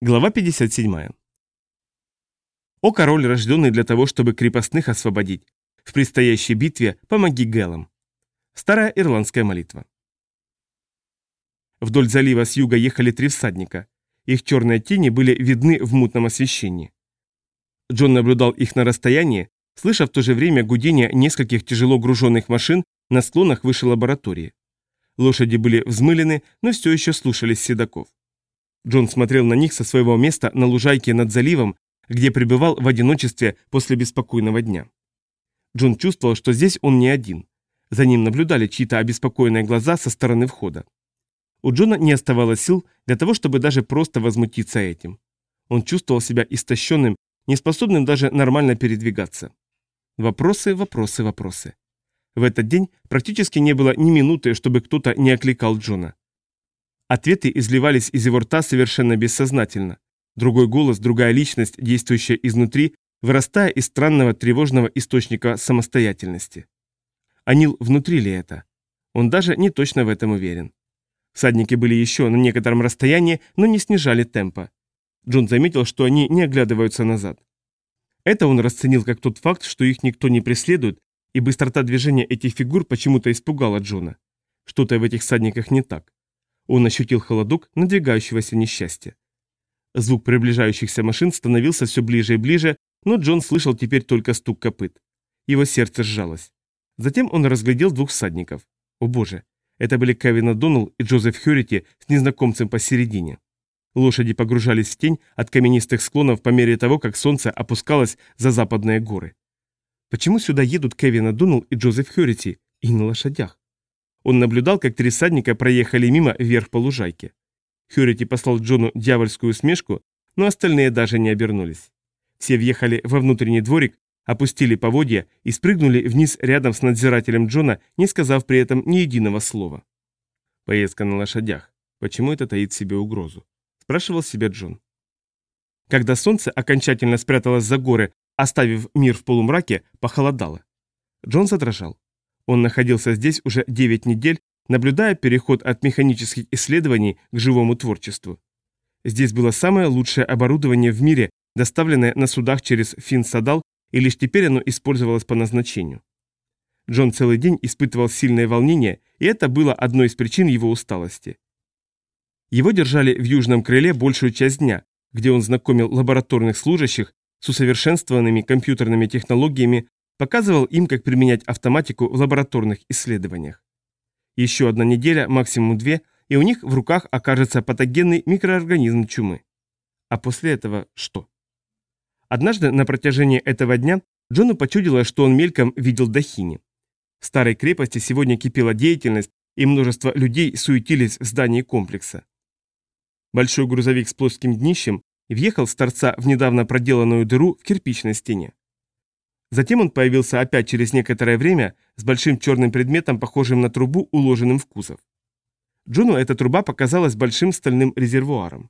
Глава 57. «О король, рожденный для того, чтобы крепостных освободить, в предстоящей битве помоги Гэлам». Старая ирландская молитва. Вдоль залива с юга ехали три всадника. Их черные тени были видны в мутном освещении. Джон наблюдал их на расстоянии, слыша в то же время гудение нескольких тяжело груженных машин на склонах выше лаборатории. Лошади были взмылены, но все еще слушались седаков. Джон смотрел на них со своего места на лужайке над заливом, где пребывал в одиночестве после беспокойного дня. Джон чувствовал, что здесь он не один. За ним наблюдали чьи-то обеспокоенные глаза со стороны входа. У Джона не оставалось сил для того, чтобы даже просто возмутиться этим. Он чувствовал себя истощенным, неспособным даже нормально передвигаться. Вопросы, вопросы, вопросы. В этот день практически не было ни минуты, чтобы кто-то не окликал Джона. Ответы изливались из его рта совершенно бессознательно. Другой голос, другая личность, действующая изнутри, вырастая из странного тревожного источника самостоятельности. Анил внутри ли это? Он даже не точно в этом уверен. Всадники были еще на некотором расстоянии, но не снижали темпа. Джон заметил, что они не оглядываются назад. Это он расценил как тот факт, что их никто не преследует, и быстрота движения этих фигур почему-то испугала Джона. Что-то в этих всадниках не так. Он ощутил холодок надвигающегося несчастья. Звук приближающихся машин становился все ближе и ближе, но Джон слышал теперь только стук копыт. Его сердце сжалось. Затем он разглядел двух всадников. О боже, это были Кевин О'Доннелл и Джозеф Хьюрити с незнакомцем посередине. Лошади погружались в тень от каменистых склонов по мере того, как солнце опускалось за западные горы. Почему сюда едут Кевин О'Доннелл и Джозеф Хьюрити и на лошадях? Он наблюдал, как три садника проехали мимо вверх по лужайке. Хьюрити послал Джону дьявольскую усмешку, но остальные даже не обернулись. Все въехали во внутренний дворик, опустили поводья и спрыгнули вниз рядом с надзирателем Джона, не сказав при этом ни единого слова. Поездка на лошадях. Почему это таит в себе угрозу? Спрашивал себя Джон. Когда солнце окончательно спряталось за горы, оставив мир в полумраке, похолодало. Джон задрожал. Он находился здесь уже 9 недель, наблюдая переход от механических исследований к живому творчеству. Здесь было самое лучшее оборудование в мире, доставленное на судах через Финсадал, и лишь теперь оно использовалось по назначению. Джон целый день испытывал сильное волнение, и это было одной из причин его усталости. Его держали в южном крыле большую часть дня, где он знакомил лабораторных служащих с усовершенствованными компьютерными технологиями Показывал им, как применять автоматику в лабораторных исследованиях. Еще одна неделя, максимум две, и у них в руках окажется патогенный микроорганизм чумы. А после этого что? Однажды на протяжении этого дня Джону почудилось, что он мельком видел Дахини. В старой крепости сегодня кипела деятельность, и множество людей суетились в здании комплекса. Большой грузовик с плоским днищем въехал с торца в недавно проделанную дыру в кирпичной стене. Затем он появился опять через некоторое время с большим черным предметом, похожим на трубу, уложенным в кузов. Джону эта труба показалась большим стальным резервуаром.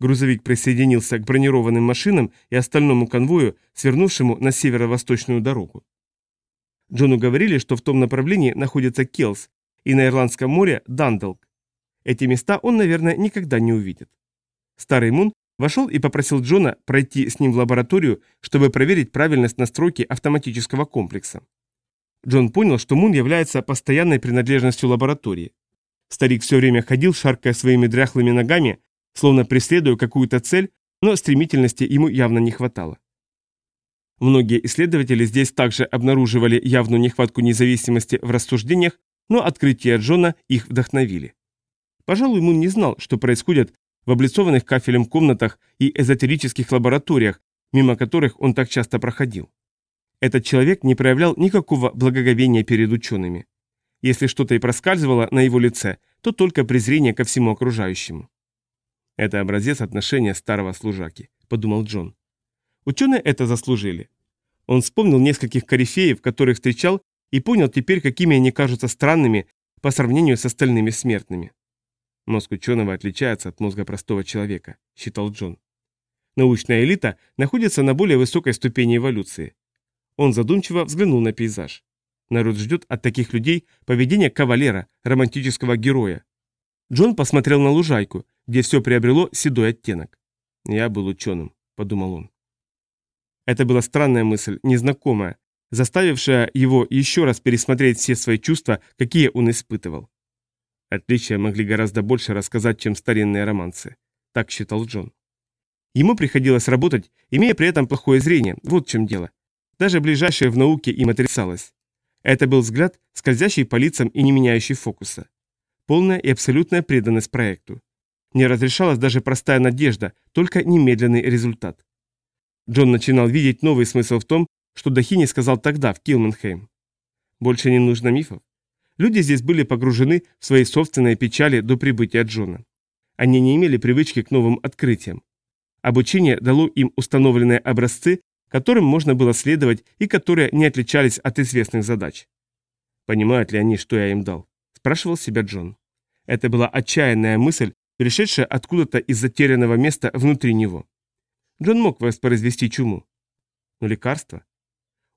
Грузовик присоединился к бронированным машинам и остальному конвою, свернувшему на северо-восточную дорогу. Джону говорили, что в том направлении находится Келс, и на Ирландском море Дандалк. Эти места он, наверное, никогда не увидит. Старый Мун Вошел и попросил Джона пройти с ним в лабораторию, чтобы проверить правильность настройки автоматического комплекса. Джон понял, что Мун является постоянной принадлежностью лаборатории. Старик все время ходил, шаркая своими дряхлыми ногами, словно преследуя какую-то цель, но стремительности ему явно не хватало. Многие исследователи здесь также обнаруживали явную нехватку независимости в рассуждениях, но открытия Джона их вдохновили. Пожалуй, Мун не знал, что происходит в облицованных кафелем комнатах и эзотерических лабораториях, мимо которых он так часто проходил. Этот человек не проявлял никакого благоговения перед учеными. Если что-то и проскальзывало на его лице, то только презрение ко всему окружающему. «Это образец отношения старого служаки», — подумал Джон. Ученые это заслужили. Он вспомнил нескольких корифеев, которых встречал, и понял теперь, какими они кажутся странными по сравнению с остальными смертными. Мозг ученого отличается от мозга простого человека, считал Джон. Научная элита находится на более высокой ступени эволюции. Он задумчиво взглянул на пейзаж. Народ ждет от таких людей поведения кавалера, романтического героя. Джон посмотрел на лужайку, где все приобрело седой оттенок. Я был ученым, подумал он. Это была странная мысль, незнакомая, заставившая его еще раз пересмотреть все свои чувства, какие он испытывал. Отличия могли гораздо больше рассказать, чем старинные романсы. Так считал Джон. Ему приходилось работать, имея при этом плохое зрение, вот в чем дело. Даже ближайшее в науке им отрицалось. Это был взгляд, скользящий по лицам и не меняющий фокуса. Полная и абсолютная преданность проекту. Не разрешалась даже простая надежда, только немедленный результат. Джон начинал видеть новый смысл в том, что Дахини сказал тогда, в Килманхейм. Больше не нужно мифов. Люди здесь были погружены в свои собственные печали до прибытия Джона. Они не имели привычки к новым открытиям. Обучение дало им установленные образцы, которым можно было следовать и которые не отличались от известных задач. «Понимают ли они, что я им дал?» – спрашивал себя Джон. Это была отчаянная мысль, пришедшая откуда-то из затерянного места внутри него. Джон мог воспроизвести чуму. Но лекарство?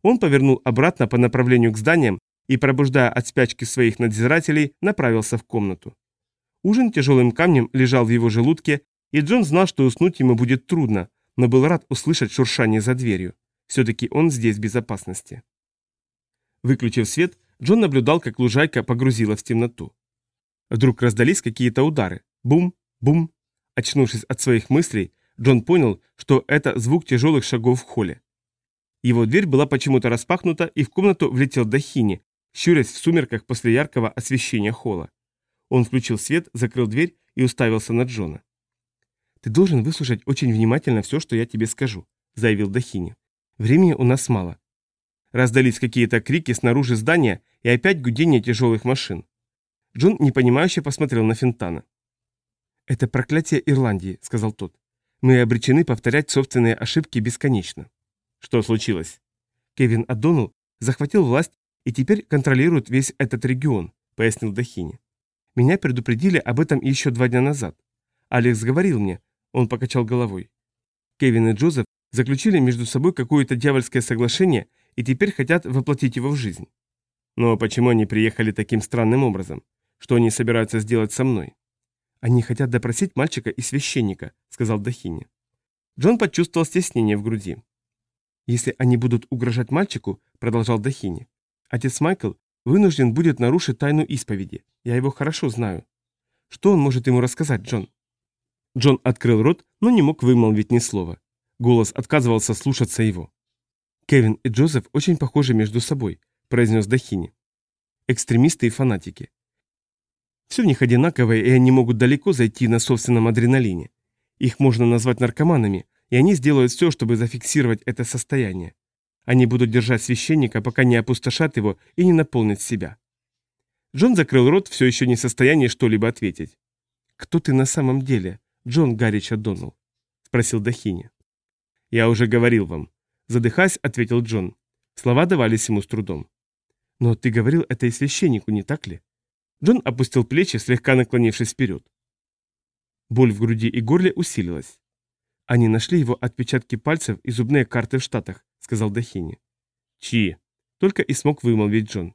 Он повернул обратно по направлению к зданиям и, пробуждая от спячки своих надзирателей, направился в комнату. Ужин тяжелым камнем лежал в его желудке, и Джон знал, что уснуть ему будет трудно, но был рад услышать шуршание за дверью. Все-таки он здесь в безопасности. Выключив свет, Джон наблюдал, как лужайка погрузила в темноту. Вдруг раздались какие-то удары. Бум, бум. Очнувшись от своих мыслей, Джон понял, что это звук тяжелых шагов в холле. Его дверь была почему-то распахнута, и в комнату влетел Дахини, щурясь в сумерках после яркого освещения холла. Он включил свет, закрыл дверь и уставился на Джона. «Ты должен выслушать очень внимательно все, что я тебе скажу», — заявил Дахини. «Времени у нас мало». Раздались какие-то крики снаружи здания и опять гудение тяжелых машин. Джон непонимающе посмотрел на Финтана. «Это проклятие Ирландии», — сказал тот. «Мы обречены повторять собственные ошибки бесконечно». «Что случилось?» Кевин Аддонал захватил власть и теперь контролирует весь этот регион», — пояснил Дахини. «Меня предупредили об этом еще два дня назад. Алекс говорил мне, он покачал головой. Кевин и Джозеф заключили между собой какое-то дьявольское соглашение и теперь хотят воплотить его в жизнь. Но почему они приехали таким странным образом? Что они собираются сделать со мной? Они хотят допросить мальчика и священника, сказал Дахини. Джон почувствовал стеснение в груди. Если они будут угрожать мальчику, продолжал Дахини, Отец Майкл вынужден будет нарушить тайну исповеди. Я его хорошо знаю. Что он может ему рассказать, Джон? Джон открыл рот, но не мог вымолвить ни слова. Голос отказывался слушаться его. «Кевин и Джозеф очень похожи между собой», – произнес Дахини. «Экстремисты и фанатики. Все в них одинаковое, и они могут далеко зайти на собственном адреналине. Их можно назвать наркоманами, и они сделают все, чтобы зафиксировать это состояние. Они будут держать священника, пока не опустошат его и не наполнят себя. Джон закрыл рот, все еще не в состоянии что-либо ответить. «Кто ты на самом деле, Джон Гаррич О'Доннелл?» – спросил Дахини. «Я уже говорил вам». Задыхаясь, ответил Джон. Слова давались ему с трудом. «Но ты говорил это и священнику, не так ли?» Джон опустил плечи, слегка наклонившись вперед. Боль в груди и горле усилилась. Они нашли его отпечатки пальцев и зубные карты в Штатах, сказал Дахини. Чьи? Только и смог вымолвить Джон.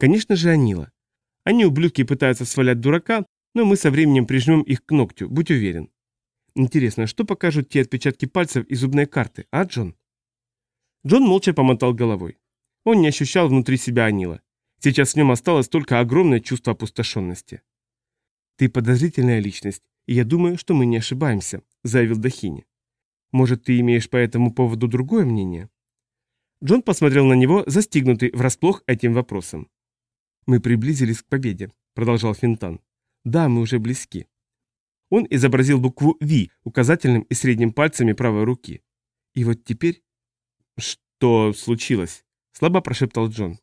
Конечно же, Анила. Они, ублюдки, пытаются свалять дурака, но мы со временем прижмем их к ногтю, будь уверен. Интересно, что покажут те отпечатки пальцев и зубные карты, а, Джон? Джон молча помотал головой. Он не ощущал внутри себя Анила. Сейчас в нем осталось только огромное чувство опустошенности. «Ты подозрительная личность, и я думаю, что мы не ошибаемся», — заявил Дахини. «Может, ты имеешь по этому поводу другое мнение?» Джон посмотрел на него, застигнутый врасплох этим вопросом. «Мы приблизились к победе», — продолжал Финтан. «Да, мы уже близки». Он изобразил букву «Ви» указательным и средним пальцами правой руки. «И вот теперь...» «Что случилось?» — слабо прошептал Джон.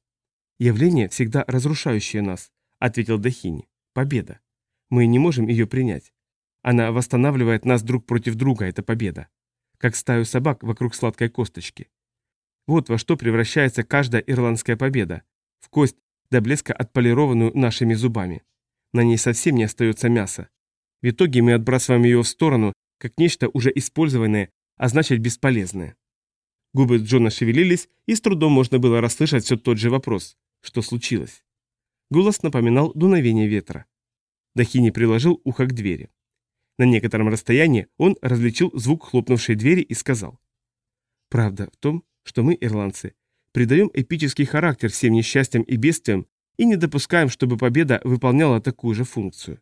«Явление, всегда разрушающее нас», — ответил Дахини. «Победа. Мы не можем ее принять. Она восстанавливает нас друг против друга, эта победа. Как стаю собак вокруг сладкой косточки. Вот во что превращается каждая ирландская победа. В кость, до блеска отполированную нашими зубами. На ней совсем не остается мяса. В итоге мы отбрасываем ее в сторону, как нечто уже использованное, а значит бесполезное. Губы Джона шевелились, и с трудом можно было расслышать все тот же вопрос. Что случилось? Голос напоминал дуновение ветра. Дахини приложил ухо к двери. На некотором расстоянии он различил звук хлопнувшей двери и сказал. «Правда в том, что мы, ирландцы, придаем эпический характер всем несчастьям и бедствиям и не допускаем, чтобы победа выполняла такую же функцию.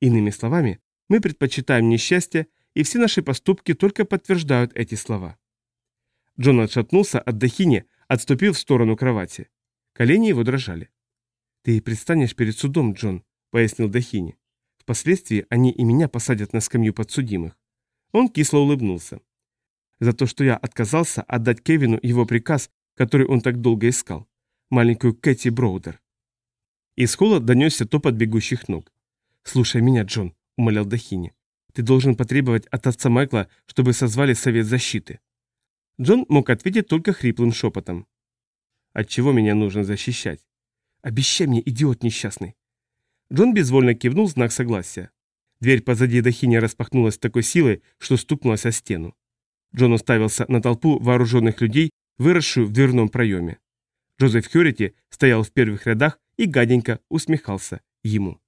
Иными словами, мы предпочитаем несчастье, и все наши поступки только подтверждают эти слова. Джон отшатнулся от Дахини, отступив в сторону кровати. Колени его дрожали. «Ты предстанешь перед судом, Джон», — пояснил Дахини. «Впоследствии они и меня посадят на скамью подсудимых». Он кисло улыбнулся. «За то, что я отказался отдать Кевину его приказ, который он так долго искал. Маленькую Кэти Броудер». Из холла донесся топот бегущих ног. «Слушай меня, Джон», — умолял Дахини. «Ты должен потребовать от отца Майкла, чтобы созвали совет защиты». Джон мог ответить только хриплым шепотом. «От чего меня нужно защищать?» «Обещай мне, идиот несчастный!» Джон безвольно кивнул знак согласия. Дверь позади Дахини распахнулась с такой силой, что стукнулась о стену. Джон уставился на толпу вооруженных людей, выросшую в дверном проеме. Джозеф Хьюрити стоял в первых рядах и гаденько усмехался ему.